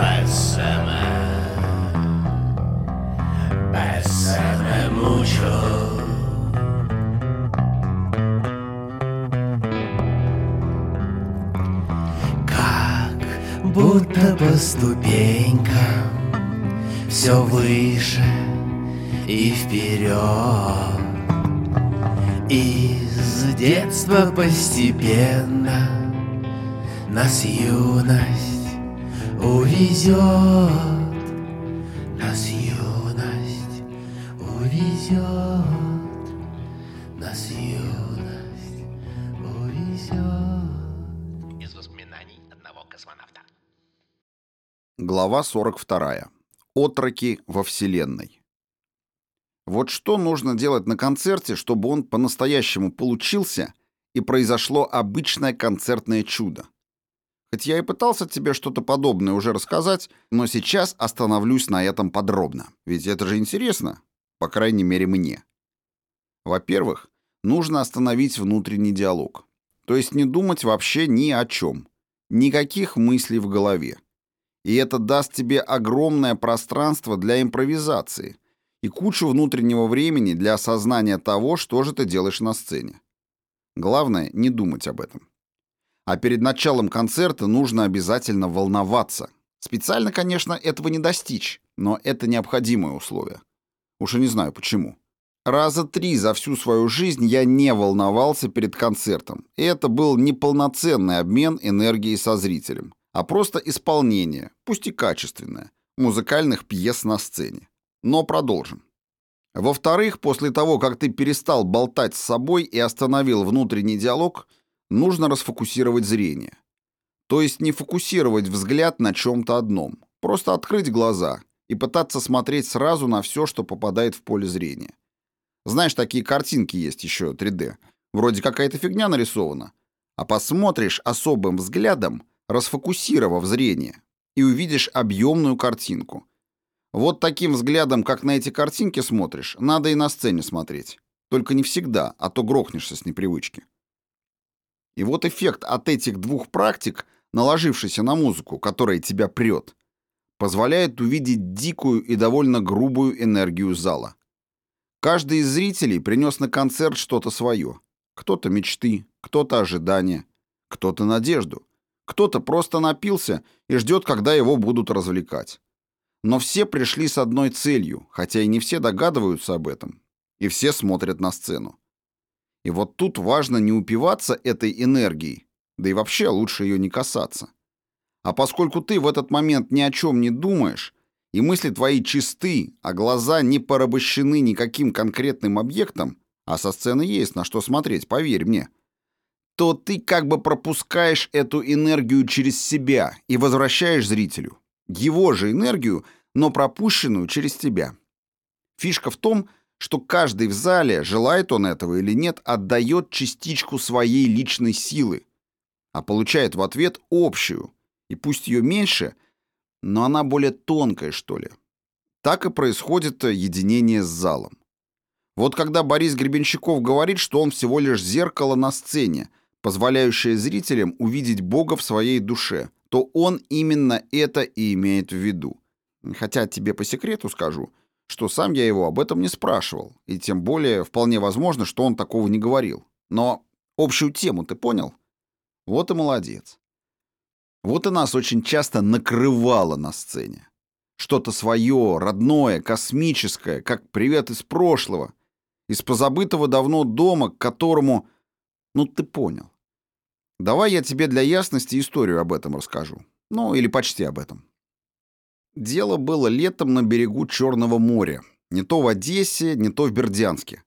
Pésame, pésame mucho. Как будто по ступенькам все выше и вперед. Из детства постепенно нас юность увезет. Нас юность увезет. Нас юность увезет. Из воспоминаний одного космонавта. Глава 42. Отроки во Вселенной. Вот что нужно делать на концерте, чтобы он по-настоящему получился и произошло обычное концертное чудо. Хоть я и пытался тебе что-то подобное уже рассказать, но сейчас остановлюсь на этом подробно, ведь это же интересно, по крайней мере мне. Во-первых, нужно остановить внутренний диалог. То есть не думать вообще ни о чем. Никаких мыслей в голове. И это даст тебе огромное пространство для импровизации и кучу внутреннего времени для осознания того, что же ты делаешь на сцене. Главное, не думать об этом. А перед началом концерта нужно обязательно волноваться. Специально, конечно, этого не достичь, но это необходимое условие. Уж и не знаю почему. Раза три за всю свою жизнь я не волновался перед концертом, и это был не полноценный обмен энергией со зрителем, а просто исполнение, пусть и качественное, музыкальных пьес на сцене. Но продолжим. Во-вторых, после того, как ты перестал болтать с собой и остановил внутренний диалог, нужно расфокусировать зрение. То есть не фокусировать взгляд на чем-то одном, просто открыть глаза и пытаться смотреть сразу на все, что попадает в поле зрения. Знаешь, такие картинки есть еще 3D. Вроде какая-то фигня нарисована. А посмотришь особым взглядом, расфокусировав зрение, и увидишь объемную картинку. Вот таким взглядом, как на эти картинки смотришь, надо и на сцене смотреть. Только не всегда, а то грохнешься с непривычки. И вот эффект от этих двух практик, наложившийся на музыку, которая тебя прет, позволяет увидеть дикую и довольно грубую энергию зала. Каждый из зрителей принес на концерт что-то свое. Кто-то мечты, кто-то ожидания, кто-то надежду, кто-то просто напился и ждет, когда его будут развлекать. Но все пришли с одной целью, хотя и не все догадываются об этом, и все смотрят на сцену. И вот тут важно не упиваться этой энергией, да и вообще лучше ее не касаться. А поскольку ты в этот момент ни о чем не думаешь, и мысли твои чисты, а глаза не порабощены никаким конкретным объектом, а со сцены есть на что смотреть, поверь мне, то ты как бы пропускаешь эту энергию через себя и возвращаешь зрителю его же энергию, но пропущенную через тебя. Фишка в том, что каждый в зале, желает он этого или нет, отдает частичку своей личной силы, а получает в ответ общую, и пусть ее меньше, но она более тонкая, что ли. Так и происходит единение с залом. Вот когда Борис Гребенщиков говорит, что он всего лишь зеркало на сцене, позволяющее зрителям увидеть Бога в своей душе, то он именно это и имеет в виду. Хотя тебе по секрету скажу, что сам я его об этом не спрашивал, и тем более вполне возможно, что он такого не говорил. Но общую тему ты понял? Вот и молодец. Вот и нас очень часто накрывало на сцене. Что-то свое, родное, космическое, как привет из прошлого, из позабытого давно дома, к которому... Ну, ты понял. Давай я тебе для ясности историю об этом расскажу. Ну, или почти об этом. Дело было летом на берегу Черного моря. Не то в Одессе, не то в Бердянске.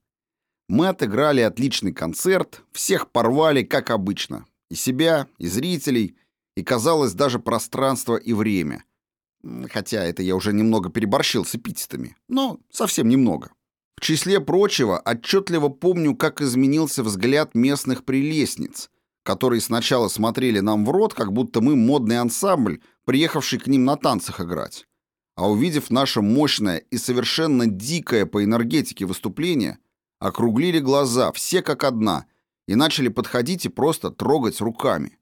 Мы отыграли отличный концерт, всех порвали, как обычно. И себя, и зрителей, и, казалось, даже пространство и время. Хотя это я уже немного переборщил с эпитетами. Но совсем немного. В числе прочего, отчетливо помню, как изменился взгляд местных прелестниц, которые сначала смотрели нам в рот, как будто мы модный ансамбль, приехавший к ним на танцах играть. А увидев наше мощное и совершенно дикое по энергетике выступление, округлили глаза, все как одна, и начали подходить и просто трогать руками.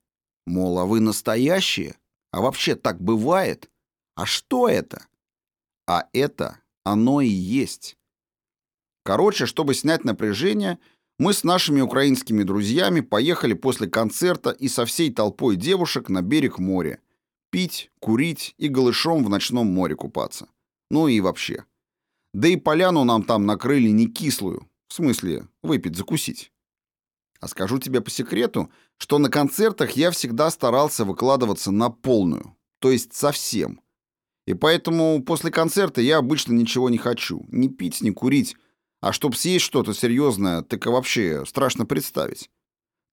Мол, а вы настоящие? А вообще так бывает? А что это? А это оно и есть. Короче, чтобы снять напряжение, мы с нашими украинскими друзьями поехали после концерта и со всей толпой девушек на берег моря. Пить, курить и голышом в ночном море купаться. Ну и вообще. Да и поляну нам там накрыли не кислую. В смысле, выпить, закусить. А скажу тебе по секрету, что на концертах я всегда старался выкладываться на полную. То есть совсем. И поэтому после концерта я обычно ничего не хочу. Ни пить, ни курить. А чтоб съесть что-то серьезное, так вообще страшно представить.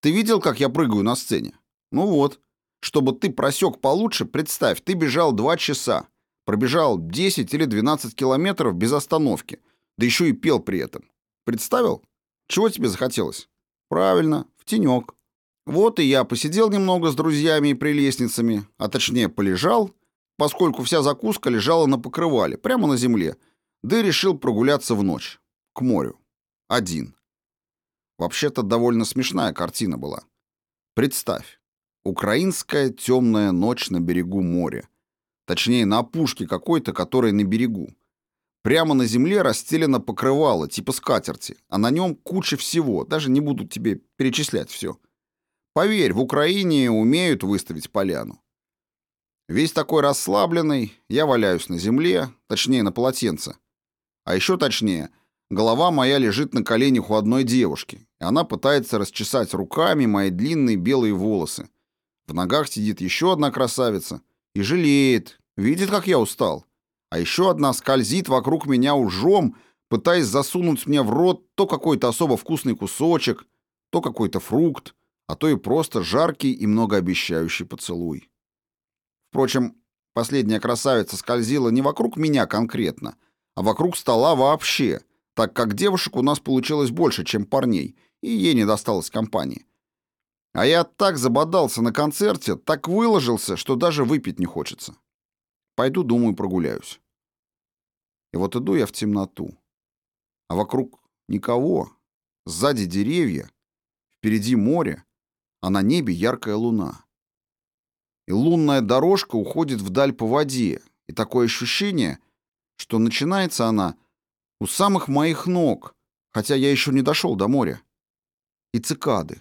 Ты видел, как я прыгаю на сцене? Ну вот. Чтобы ты просек получше, представь, ты бежал два часа. Пробежал 10 или 12 километров без остановки. Да еще и пел при этом. Представил? Чего тебе захотелось? Правильно, в тенек. Вот и я посидел немного с друзьями и прелестницами, а точнее полежал, поскольку вся закуска лежала на покрывале, прямо на земле, да и решил прогуляться в ночь. К морю. Один. Вообще-то довольно смешная картина была. Представь. Украинская темная ночь на берегу моря. Точнее, на опушке какой-то, которая на берегу. Прямо на земле расстелено покрывало, типа скатерти, а на нем куча всего, даже не буду тебе перечислять все. Поверь, в Украине умеют выставить поляну. Весь такой расслабленный, я валяюсь на земле, точнее на полотенце. А еще точнее, голова моя лежит на коленях у одной девушки, и она пытается расчесать руками мои длинные белые волосы. В ногах сидит еще одна красавица и жалеет, видит, как я устал. А еще одна скользит вокруг меня ужом, пытаясь засунуть мне в рот то какой-то особо вкусный кусочек, то какой-то фрукт, а то и просто жаркий и многообещающий поцелуй. Впрочем, последняя красавица скользила не вокруг меня конкретно, а вокруг стола вообще, так как девушек у нас получилось больше, чем парней, и ей не досталось компании. А я так забодался на концерте, так выложился, что даже выпить не хочется. Пойду, думаю, прогуляюсь. И вот иду я в темноту. А вокруг никого. Сзади деревья, впереди море, а на небе яркая луна. И лунная дорожка уходит вдаль по воде, и такое ощущение, что начинается она у самых моих ног, хотя я еще не дошел до моря. И цикады.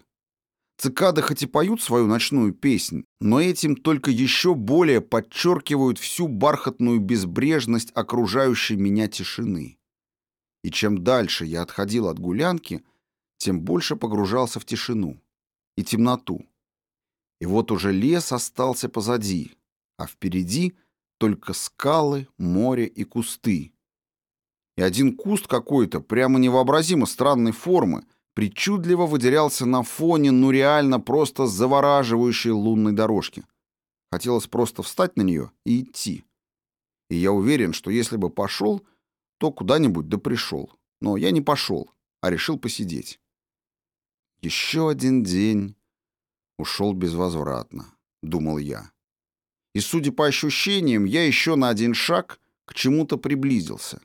Цикады хоть и поют свою ночную песнь, но этим только еще более подчеркивают всю бархатную безбрежность окружающей меня тишины. И чем дальше я отходил от гулянки, тем больше погружался в тишину и темноту. И вот уже лес остался позади, а впереди только скалы, море и кусты. И один куст какой-то прямо невообразимо странной формы — причудливо выделялся на фоне, ну реально просто завораживающей лунной дорожки. Хотелось просто встать на нее и идти. И я уверен, что если бы пошел, то куда-нибудь да пришел. Но я не пошел, а решил посидеть. Еще один день ушел безвозвратно, думал я. И, судя по ощущениям, я еще на один шаг к чему-то приблизился.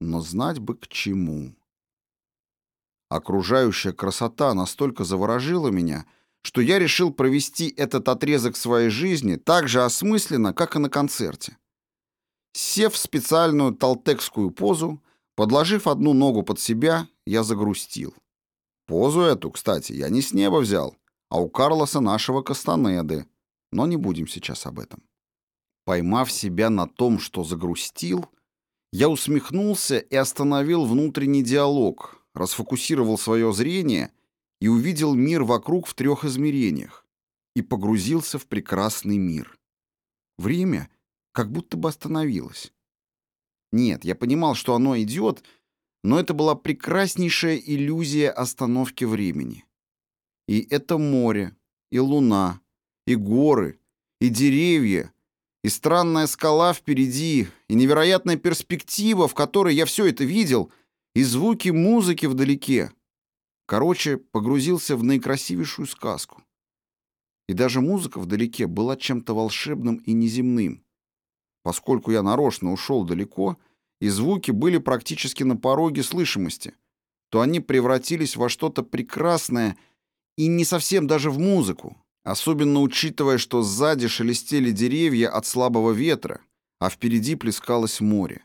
Но знать бы к чему. Окружающая красота настолько заворожила меня, что я решил провести этот отрезок своей жизни так же осмысленно, как и на концерте. Сев в специальную толтекскую позу, подложив одну ногу под себя, я загрустил. Позу эту, кстати, я не с неба взял, а у Карлоса нашего Кастанеды, но не будем сейчас об этом. Поймав себя на том, что загрустил, я усмехнулся и остановил внутренний диалог, расфокусировал свое зрение и увидел мир вокруг в трех измерениях и погрузился в прекрасный мир. Время как будто бы остановилось. Нет, я понимал, что оно идет, но это была прекраснейшая иллюзия остановки времени. И это море, и луна, и горы, и деревья, и странная скала впереди, и невероятная перспектива, в которой я все это видел — и звуки музыки вдалеке. Короче, погрузился в наикрасивейшую сказку. И даже музыка вдалеке была чем-то волшебным и неземным. Поскольку я нарочно ушел далеко, и звуки были практически на пороге слышимости, то они превратились во что-то прекрасное и не совсем даже в музыку, особенно учитывая, что сзади шелестели деревья от слабого ветра, а впереди плескалось море.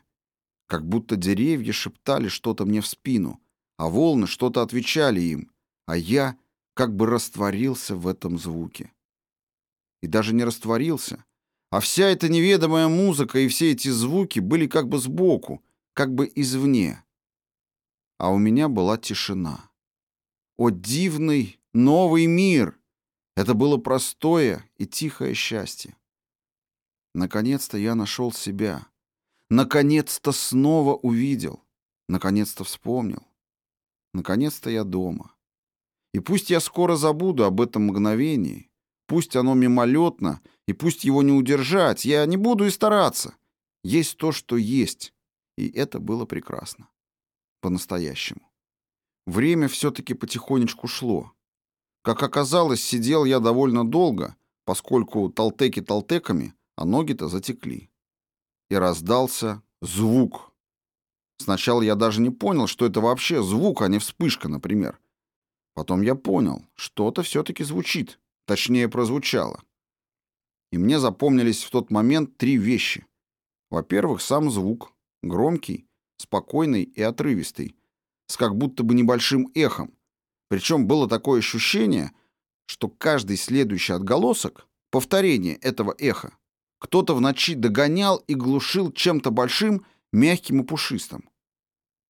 Как будто деревья шептали что-то мне в спину, а волны что-то отвечали им, а я как бы растворился в этом звуке. И даже не растворился, а вся эта неведомая музыка и все эти звуки были как бы сбоку, как бы извне. А у меня была тишина. О, дивный новый мир! Это было простое и тихое счастье. Наконец-то я нашел себя. Наконец-то снова увидел. Наконец-то вспомнил. Наконец-то я дома. И пусть я скоро забуду об этом мгновении, пусть оно мимолетно, и пусть его не удержать, я не буду и стараться. Есть то, что есть, и это было прекрасно. По-настоящему. Время все-таки потихонечку шло. Как оказалось, сидел я довольно долго, поскольку толтеки толтеками, а ноги-то затекли. И раздался звук. Сначала я даже не понял, что это вообще звук, а не вспышка, например. Потом я понял, что-то все-таки звучит, точнее прозвучало. И мне запомнились в тот момент три вещи. Во-первых, сам звук, громкий, спокойный и отрывистый, с как будто бы небольшим эхом. Причем было такое ощущение, что каждый следующий отголосок — повторение этого эха. Кто-то в ночи догонял и глушил чем-то большим, мягким и пушистым.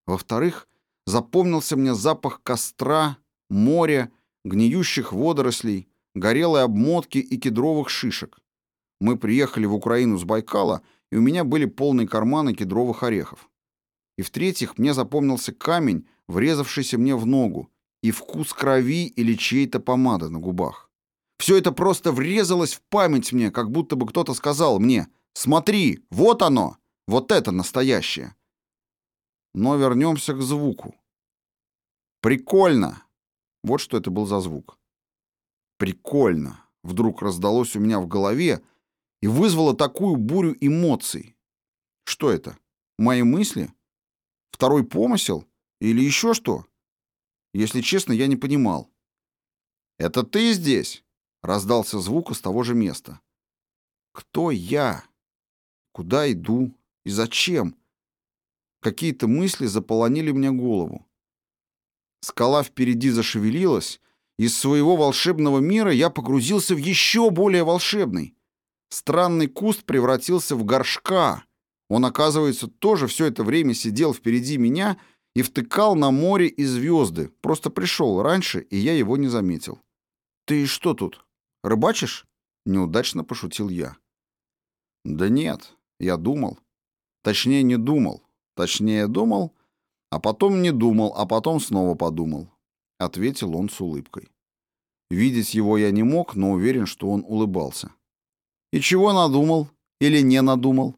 Во-вторых, запомнился мне запах костра, моря, гниющих водорослей, горелой обмотки и кедровых шишек. Мы приехали в Украину с Байкала, и у меня были полные карманы кедровых орехов. И в-третьих, мне запомнился камень, врезавшийся мне в ногу, и вкус крови или чьей-то помады на губах. Все это просто врезалось в память мне, как будто бы кто-то сказал мне «Смотри, вот оно, вот это настоящее». Но вернемся к звуку. Прикольно. Вот что это был за звук. Прикольно. Вдруг раздалось у меня в голове и вызвало такую бурю эмоций. Что это? Мои мысли? Второй помысел? Или еще что? Если честно, я не понимал. «Это ты здесь?» — раздался звук из того же места. «Кто я? Куда иду? И зачем?» Какие-то мысли заполонили мне голову. Скала впереди зашевелилась, из своего волшебного мира я погрузился в еще более волшебный. Странный куст превратился в горшка. Он, оказывается, тоже все это время сидел впереди меня и втыкал на море и звезды. Просто пришел раньше, и я его не заметил. «Ты что тут, рыбачишь?» — неудачно пошутил я. «Да нет, я думал. Точнее, не думал. Точнее, думал, а потом не думал, а потом снова подумал», — ответил он с улыбкой. Видеть его я не мог, но уверен, что он улыбался. «И чего надумал? Или не надумал?»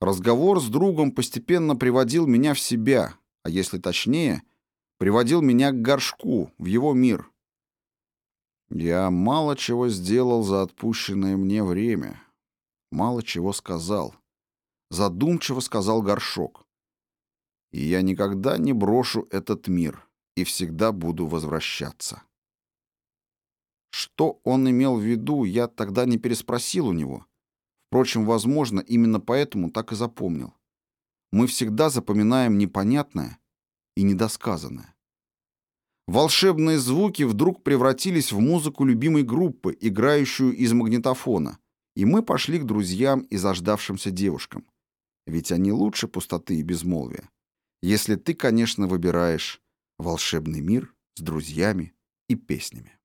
Разговор с другом постепенно приводил меня в себя, а если точнее, приводил меня к горшку, в его мир. Я мало чего сделал за отпущенное мне время, мало чего сказал. Задумчиво сказал горшок. И я никогда не брошу этот мир и всегда буду возвращаться. Что он имел в виду, я тогда не переспросил у него. Впрочем, возможно, именно поэтому так и запомнил. Мы всегда запоминаем непонятное и недосказанное. Волшебные звуки вдруг превратились в музыку любимой группы, играющую из магнитофона, и мы пошли к друзьям и заждавшимся девушкам. Ведь они лучше пустоты и безмолвия. Если ты, конечно, выбираешь волшебный мир с друзьями и песнями.